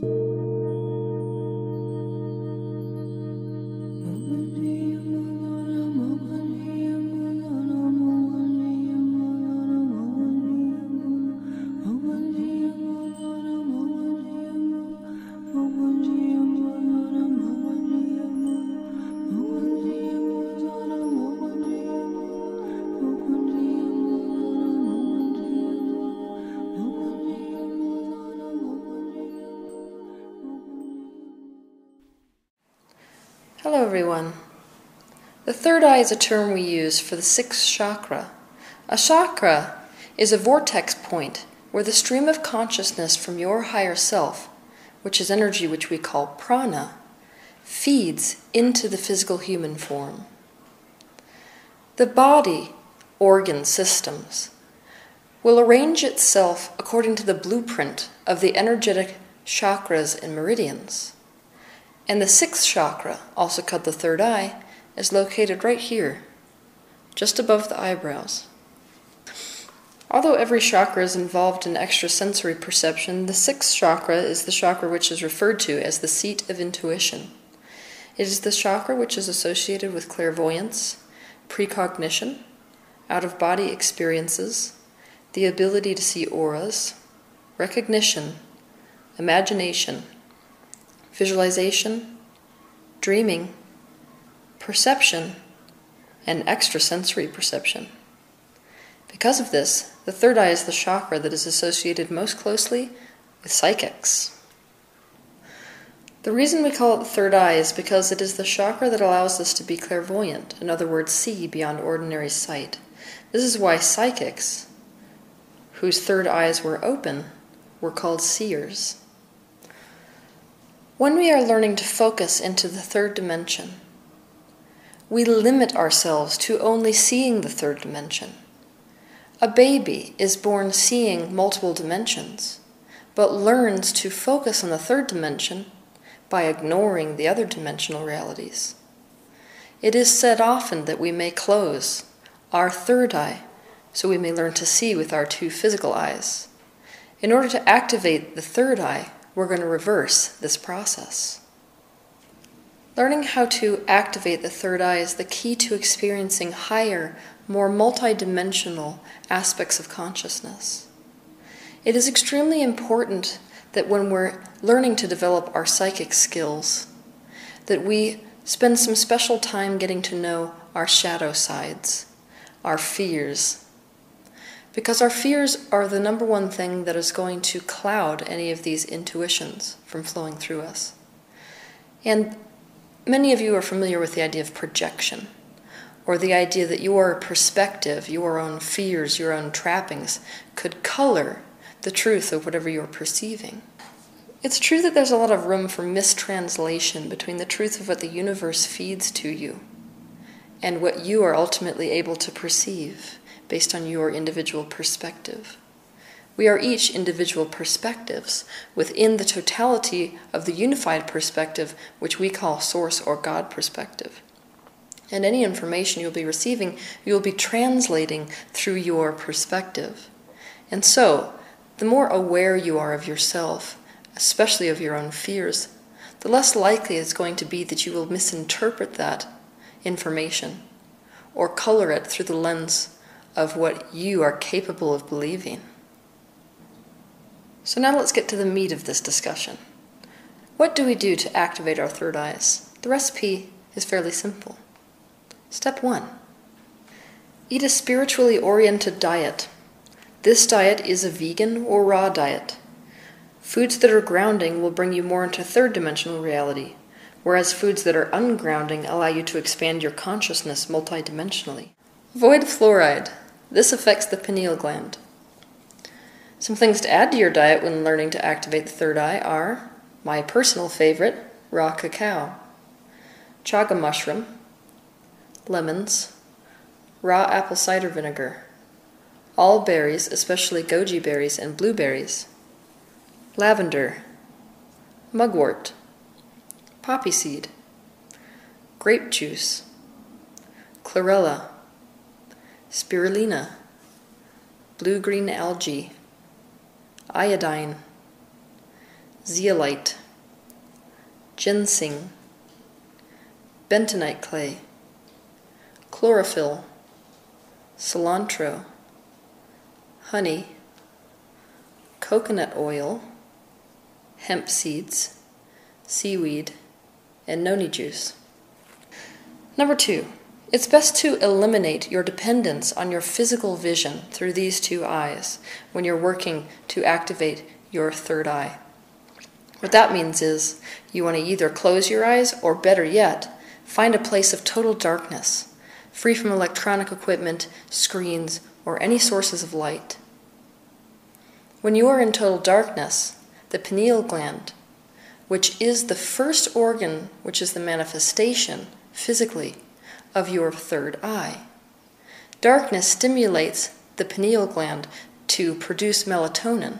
Hello, eye is a term we use for the sixth chakra. A chakra is a vortex point where the stream of consciousness from your higher self, which is energy which we call prana, feeds into the physical human form. The body, organ systems, will arrange itself according to the blueprint of the energetic chakras and meridians. And the sixth chakra, also called the third eye, is located right here, just above the eyebrows. Although every chakra is involved in extrasensory perception, the sixth chakra is the chakra which is referred to as the seat of intuition. It is the chakra which is associated with clairvoyance, precognition, out of body experiences, the ability to see auras, recognition, imagination, visualization, dreaming, perception, and extrasensory perception. Because of this, the third eye is the chakra that is associated most closely with psychics. The reason we call it the third eye is because it is the chakra that allows us to be clairvoyant, in other words, see beyond ordinary sight. This is why psychics, whose third eyes were open, were called seers. When we are learning to focus into the third dimension, we limit ourselves to only seeing the third dimension. A baby is born seeing multiple dimensions, but learns to focus on the third dimension by ignoring the other dimensional realities. It is said often that we may close our third eye so we may learn to see with our two physical eyes. In order to activate the third eye, we're going to reverse this process. Learning how to activate the third eye is the key to experiencing higher, more multidimensional aspects of consciousness. It is extremely important that when we're learning to develop our psychic skills, that we spend some special time getting to know our shadow sides, our fears, because our fears are the number one thing that is going to cloud any of these intuitions from flowing through us. And many of you are familiar with the idea of projection, or the idea that your perspective, your own fears, your own trappings could color the truth of whatever you're perceiving. It's true that there's a lot of room for mistranslation between the truth of what the universe feeds to you and what you are ultimately able to perceive based on your individual perspective. We are each individual perspectives within the totality of the unified perspective, which we call Source or God perspective. And any information you'll be receiving, you'll be translating through your perspective. And so, the more aware you are of yourself, especially of your own fears, the less likely it's going to be that you will misinterpret that information or color it through the lens of what you are capable of believing. So now let's get to the meat of this discussion. What do we do to activate our third eyes? The recipe is fairly simple. Step one Eat a spiritually oriented diet. This diet is a vegan or raw diet. Foods that are grounding will bring you more into third dimensional reality, whereas foods that are ungrounding allow you to expand your consciousness multidimensionally. Avoid fluoride. This affects the pineal gland. Some things to add to your diet when learning to activate the third eye are my personal favorite, raw cacao, chaga mushroom, lemons, raw apple cider vinegar, all berries, especially goji berries and blueberries, lavender, mugwort, poppy seed, grape juice, chlorella, spirulina, blue green algae, iodine, zeolite, ginseng, bentonite clay, chlorophyll, cilantro, honey, coconut oil, hemp seeds, seaweed, and noni juice. Number two, it's best to eliminate your dependence on your physical vision through these two eyes when you're working to activate your third eye. What that means is you want to either close your eyes or, better yet, find a place of total darkness, free from electronic equipment, screens, or any sources of light. When you are in total darkness, the pineal gland, which is the first organ which is the manifestation physically of your third eye. Darkness stimulates the pineal gland to produce melatonin.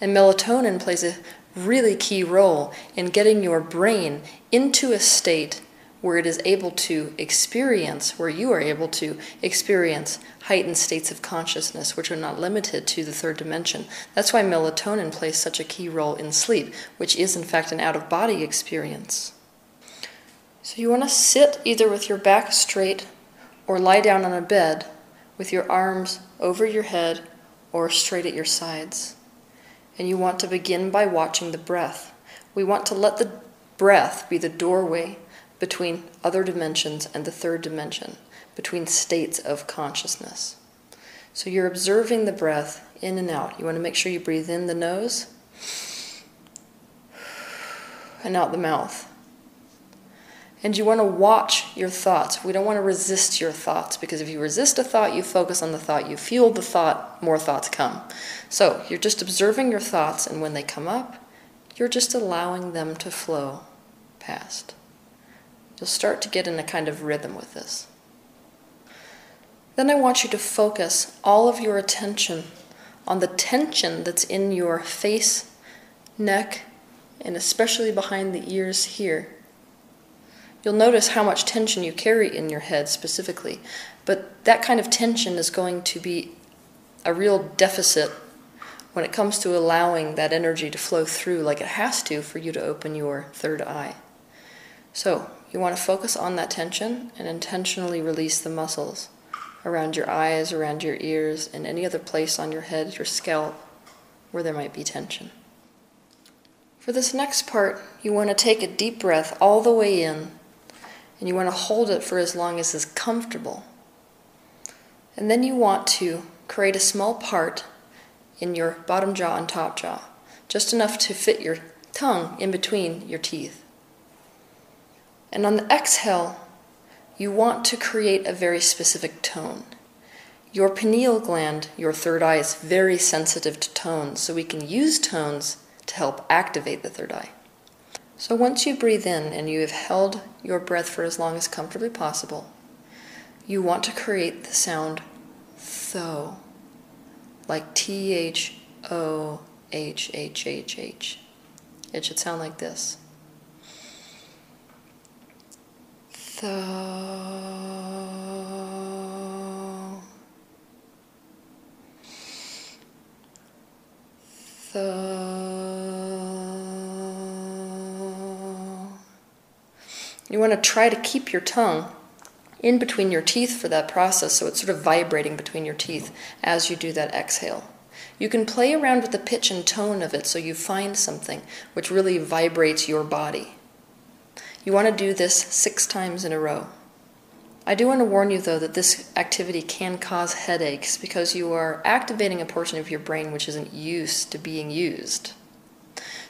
And melatonin plays a really key role in getting your brain into a state where it is able to experience, where you are able to experience heightened states of consciousness, which are not limited to the third dimension. That's why melatonin plays such a key role in sleep, which is in fact an out of body experience. So you want to sit either with your back straight or lie down on a bed with your arms over your head or straight at your sides. And you want to begin by watching the breath. We want to let the breath be the doorway between other dimensions and the third dimension, between states of consciousness. So you're observing the breath in and out. You want to make sure you breathe in the nose and out the mouth. And you want to watch your thoughts. We don't want to resist your thoughts because if you resist a thought, you focus on the thought, you feel the thought, more thoughts come. So you're just observing your thoughts, and when they come up, you're just allowing them to flow past. You'll start to get in a kind of rhythm with this. Then I want you to focus all of your attention on the tension that's in your face, neck, and especially behind the ears here. You'll notice how much tension you carry in your head specifically, but that kind of tension is going to be a real deficit when it comes to allowing that energy to flow through like it has to for you to open your third eye. So, you want to focus on that tension and intentionally release the muscles around your eyes, around your ears, and any other place on your head, your scalp, where there might be tension. For this next part, you want to take a deep breath all the way in and you want to hold it for as long as is comfortable. And then you want to create a small part in your bottom jaw and top jaw, just enough to fit your tongue in between your teeth. And on the exhale, you want to create a very specific tone. Your pineal gland, your third eye, is very sensitive to tones, so we can use tones to help activate the third eye. So once you breathe in and you have held your breath for as long as comfortably possible, you want to create the sound tho, like T H O H H H H. It should sound like this. Tho. Tho. You want to try to keep your tongue in between your teeth for that process so it's sort of vibrating between your teeth as you do that exhale. You can play around with the pitch and tone of it so you find something which really vibrates your body. You want to do this six times in a row. I do want to warn you, though, that this activity can cause headaches because you are activating a portion of your brain which isn't used to being used.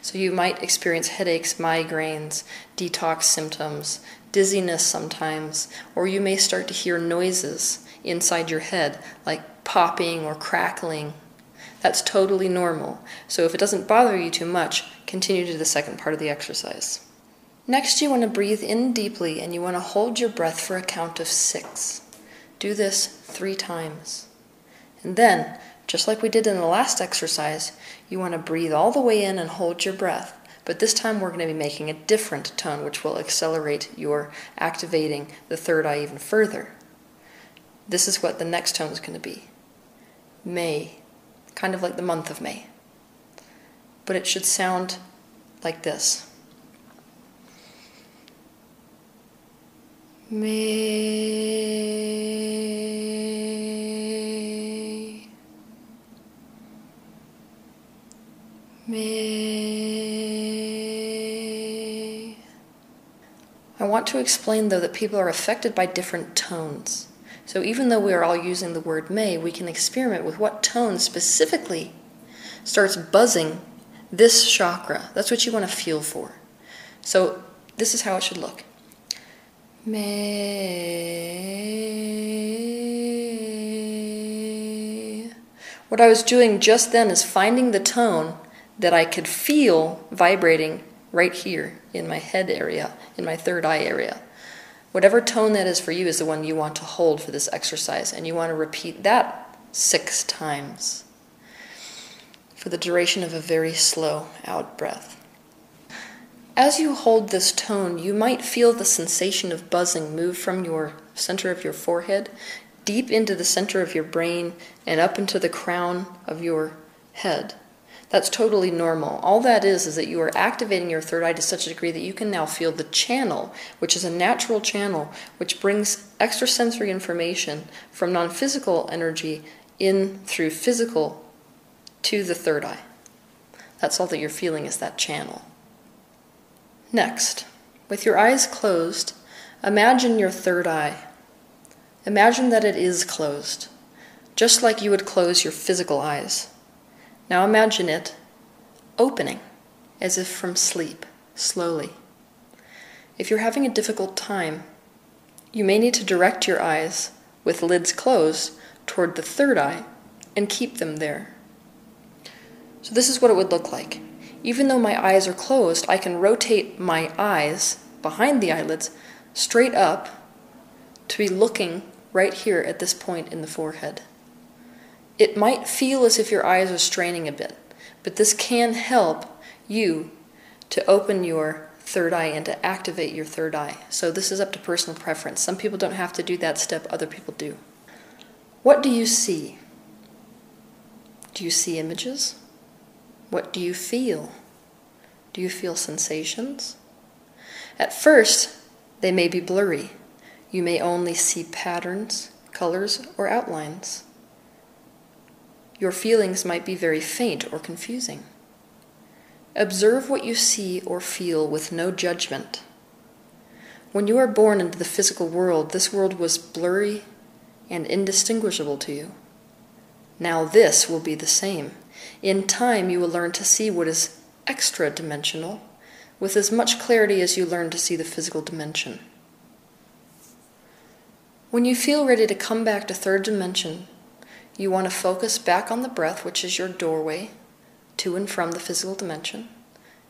So you might experience headaches, migraines, detox symptoms, dizziness sometimes, or you may start to hear noises inside your head, like popping or crackling. That's totally normal. So if it doesn't bother you too much, continue to the second part of the exercise. Next, you want to breathe in deeply and you want to hold your breath for a count of six. Do this three times. And then just like we did in the last exercise, you want to breathe all the way in and hold your breath. But this time we're going to be making a different tone, which will accelerate your activating the third eye even further. This is what the next tone is going to be May, kind of like the month of May. But it should sound like this. May. Want to explain, though, that people are affected by different tones. So even though we are all using the word may, we can experiment with what tone specifically starts buzzing this chakra. That's what you want to feel for. So this is how it should look. May. What I was doing just then is finding the tone that I could feel vibrating right here in my head area, in my third eye area. Whatever tone that is for you is the one you want to hold for this exercise, and you want to repeat that six times for the duration of a very slow out breath. As you hold this tone, you might feel the sensation of buzzing move from your center of your forehead deep into the center of your brain and up into the crown of your head. That's totally normal. All that is is that you are activating your third eye to such a degree that you can now feel the channel, which is a natural channel which brings extrasensory information from non physical energy in through physical to the third eye. That's all that you're feeling is that channel. Next, with your eyes closed, imagine your third eye. Imagine that it is closed, just like you would close your physical eyes. Now imagine it opening, as if from sleep, slowly. If you're having a difficult time, you may need to direct your eyes, with lids closed, toward the third eye and keep them there. So, this is what it would look like. Even though my eyes are closed, I can rotate my eyes behind the eyelids straight up to be looking right here at this point in the forehead. It might feel as if your eyes are straining a bit, but this can help you to open your third eye and to activate your third eye. So this is up to personal preference. Some people don't have to do that step, other people do. What do you see? Do you see images? What do you feel? Do you feel sensations? At first, they may be blurry. You may only see patterns, colors, or outlines. Your feelings might be very faint or confusing. Observe what you see or feel with no judgment. When you are born into the physical world, this world was blurry and indistinguishable to you. Now, this will be the same. In time, you will learn to see what is extra dimensional with as much clarity as you learn to see the physical dimension. When you feel ready to come back to third dimension, you want to focus back on the breath, which is your doorway to and from the physical dimension.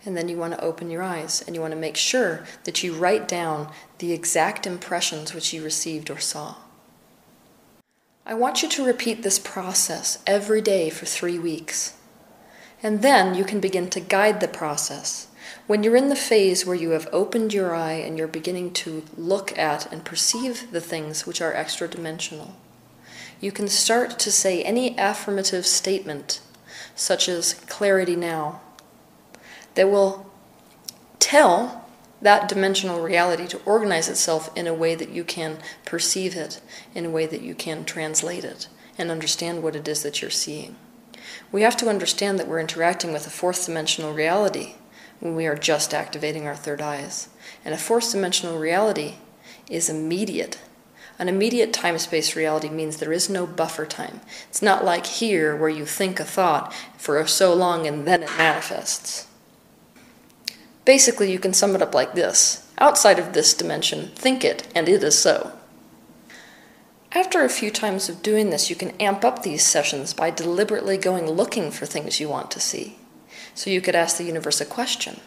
And then you want to open your eyes and you want to make sure that you write down the exact impressions which you received or saw. I want you to repeat this process every day for three weeks. And then you can begin to guide the process. When you're in the phase where you have opened your eye and you're beginning to look at and perceive the things which are extra dimensional, you can start to say any affirmative statement, such as clarity now, that will tell that dimensional reality to organize itself in a way that you can perceive it, in a way that you can translate it, and understand what it is that you're seeing. We have to understand that we're interacting with a fourth dimensional reality when we are just activating our third eyes. And a fourth dimensional reality is immediate. An immediate time space reality means there is no buffer time. It's not like here where you think a thought for so long and then it manifests. Basically, you can sum it up like this outside of this dimension, think it, and it is so. After a few times of doing this, you can amp up these sessions by deliberately going looking for things you want to see. So you could ask the universe a question,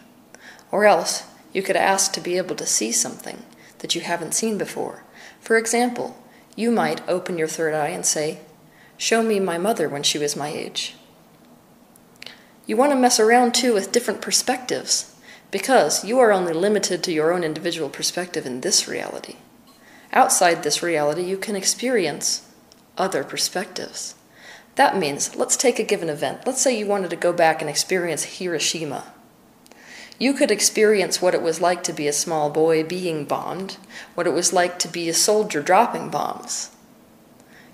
or else you could ask to be able to see something that you haven't seen before. For example, you might open your third eye and say, Show me my mother when she was my age. You want to mess around too with different perspectives because you are only limited to your own individual perspective in this reality. Outside this reality, you can experience other perspectives. That means, let's take a given event. Let's say you wanted to go back and experience Hiroshima. You could experience what it was like to be a small boy being bombed, what it was like to be a soldier dropping bombs.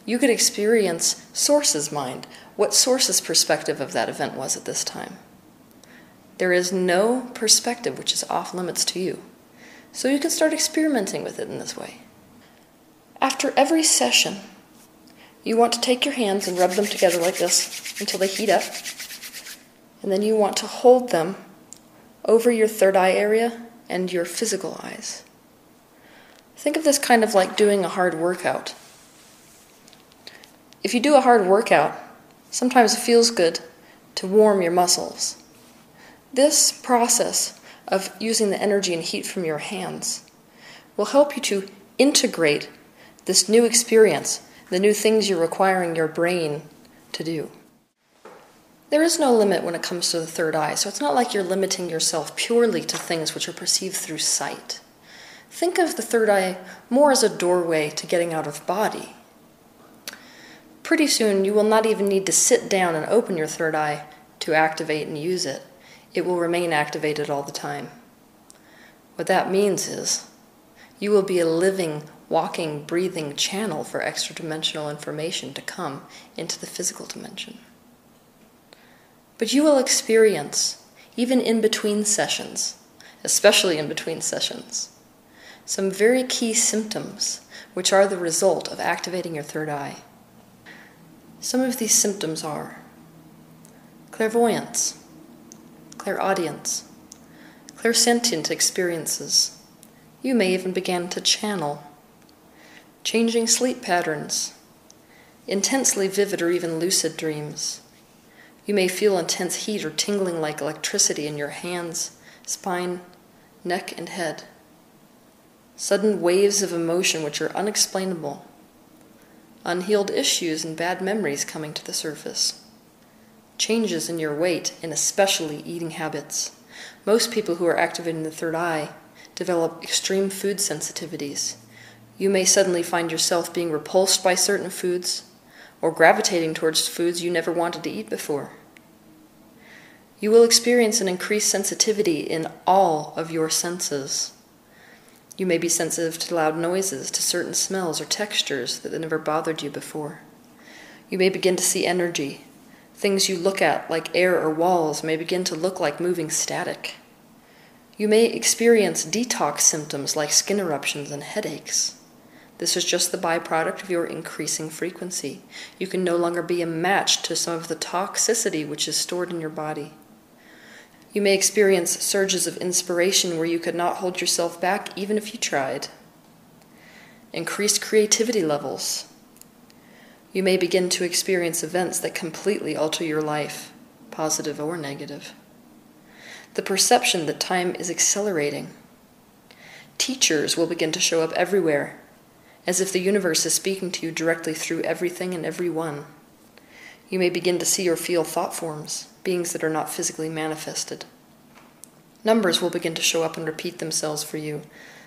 You could experience Source's mind, what Source's perspective of that event was at this time. There is no perspective which is off limits to you. So you can start experimenting with it in this way. After every session, you want to take your hands and rub them together like this until they heat up. And then you want to hold them over your third eye area and your physical eyes. Think of this kind of like doing a hard workout. If you do a hard workout, sometimes it feels good to warm your muscles. This process of using the energy and heat from your hands will help you to integrate this new experience, the new things you're requiring your brain to do. There is no limit when it comes to the third eye, so it's not like you're limiting yourself purely to things which are perceived through sight. Think of the third eye more as a doorway to getting out of body. Pretty soon, you will not even need to sit down and open your third eye to activate and use it. It will remain activated all the time. What that means is you will be a living, walking, breathing channel for extra dimensional information to come into the physical dimension. But you will experience, even in between sessions, especially in between sessions, some very key symptoms which are the result of activating your third eye. Some of these symptoms are clairvoyance, clairaudience, clairsentient experiences. You may even begin to channel, changing sleep patterns, intensely vivid or even lucid dreams you may feel intense heat or tingling like electricity in your hands, spine, neck, and head. Sudden waves of emotion which are unexplainable. Unhealed issues and bad memories coming to the surface. Changes in your weight and especially eating habits. Most people who are activating the third eye develop extreme food sensitivities. You may suddenly find yourself being repulsed by certain foods or gravitating towards foods you never wanted to eat before. You will experience an increased sensitivity in all of your senses. You may be sensitive to loud noises, to certain smells or textures that never bothered you before. You may begin to see energy. Things you look at, like air or walls, may begin to look like moving static. You may experience detox symptoms like skin eruptions and headaches. This is just the byproduct of your increasing frequency. You can no longer be a match to some of the toxicity which is stored in your body. You may experience surges of inspiration where you could not hold yourself back even if you tried. Increased creativity levels. You may begin to experience events that completely alter your life, positive or negative. The perception that time is accelerating. Teachers will begin to show up everywhere, as if the universe is speaking to you directly through everything and everyone. You may begin to see or feel thought forms beings that are not physically manifested. Numbers will begin to show up and repeat themselves for you,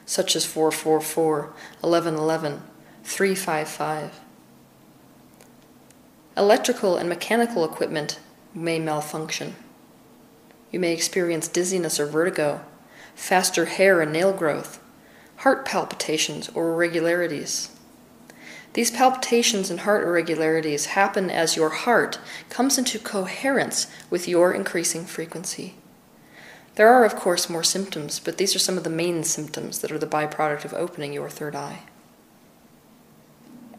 such as 444, 1111, 355. Electrical and mechanical equipment may malfunction. You may experience dizziness or vertigo, faster hair and nail growth, heart palpitations or irregularities. These palpitations and heart irregularities happen as your heart comes into coherence with your increasing frequency. There are, of course, more symptoms, but these are some of the main symptoms that are the byproduct of opening your third eye.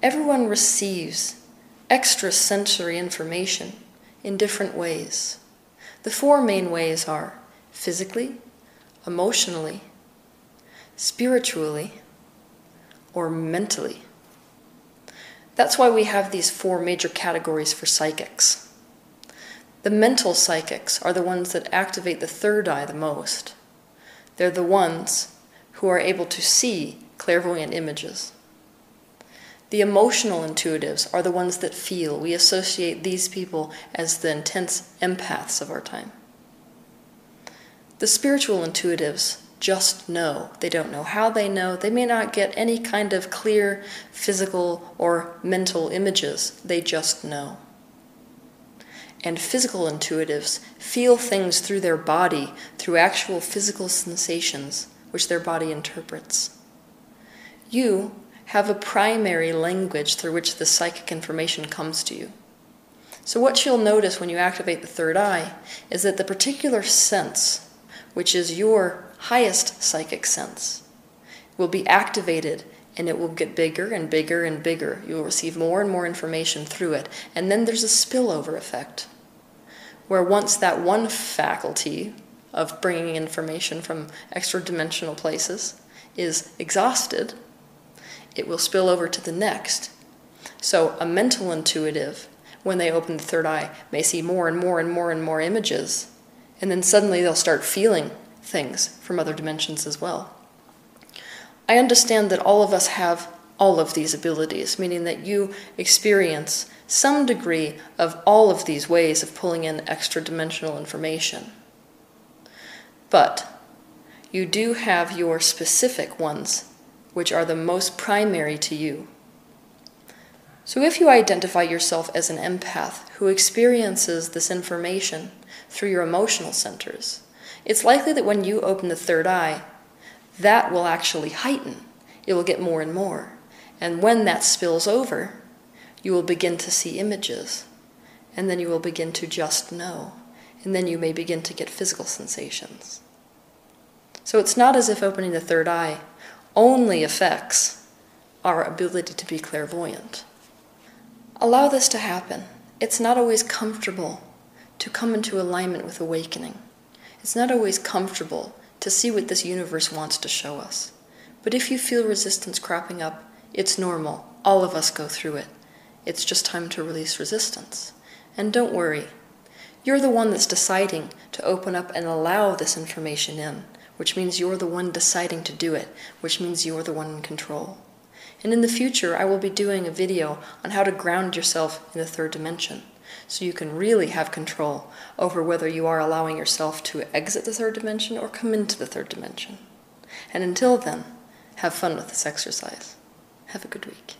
Everyone receives extrasensory information in different ways. The four main ways are physically, emotionally, spiritually, or mentally. That's why we have these four major categories for psychics. The mental psychics are the ones that activate the third eye the most. They're the ones who are able to see clairvoyant images. The emotional intuitives are the ones that feel. We associate these people as the intense empaths of our time. The spiritual intuitives just know. They don't know how they know. They may not get any kind of clear physical or mental images. They just know. and physical intuitives feel things through their body, through actual physical sensations which their body interprets. You have a primary language through which the psychic information comes to you. So, what you'll notice when you activate the third eye is that the particular sense, which is your highest psychic sense, will be activated and it will get bigger and bigger and bigger. You will receive more and more information through it. And then there's a spillover effect, where once that one faculty of bringing information from extra dimensional places is exhausted, it will spill over to the next. So, a mental intuitive, when they open the third eye, may see more and more and more and more images, and then suddenly they'll start feeling things from other dimensions as well. I understand that all of us have all of these abilities, meaning that you experience some degree of all of these ways of pulling in extra dimensional information. But you do have your specific ones, which are the most primary to you. So if you identify yourself as an empath who experiences this information through your emotional centers, it's likely that when you open the third eye, that will actually heighten. It will get more and more. And when that spills over, you will begin to see images. And then you will begin to just know. And then you may begin to get physical sensations. So it's not as if opening the third eye only affects our ability to be clairvoyant. Allow this to happen. It's not always comfortable to come into alignment with awakening. It's not always comfortable to see what this universe wants to show us. But if you feel resistance cropping up, it's normal. All of us go through it. It's just time to release resistance. And don't worry. You're the one that's deciding to open up and allow this information in, which means you're the one deciding to do it, which means you're the one in control. And in the future, I will be doing a video on how to ground yourself in the third dimension so you can really have control over whether you are allowing yourself to exit the third dimension or come into the third dimension. And until then, have fun with this exercise. Have a good week.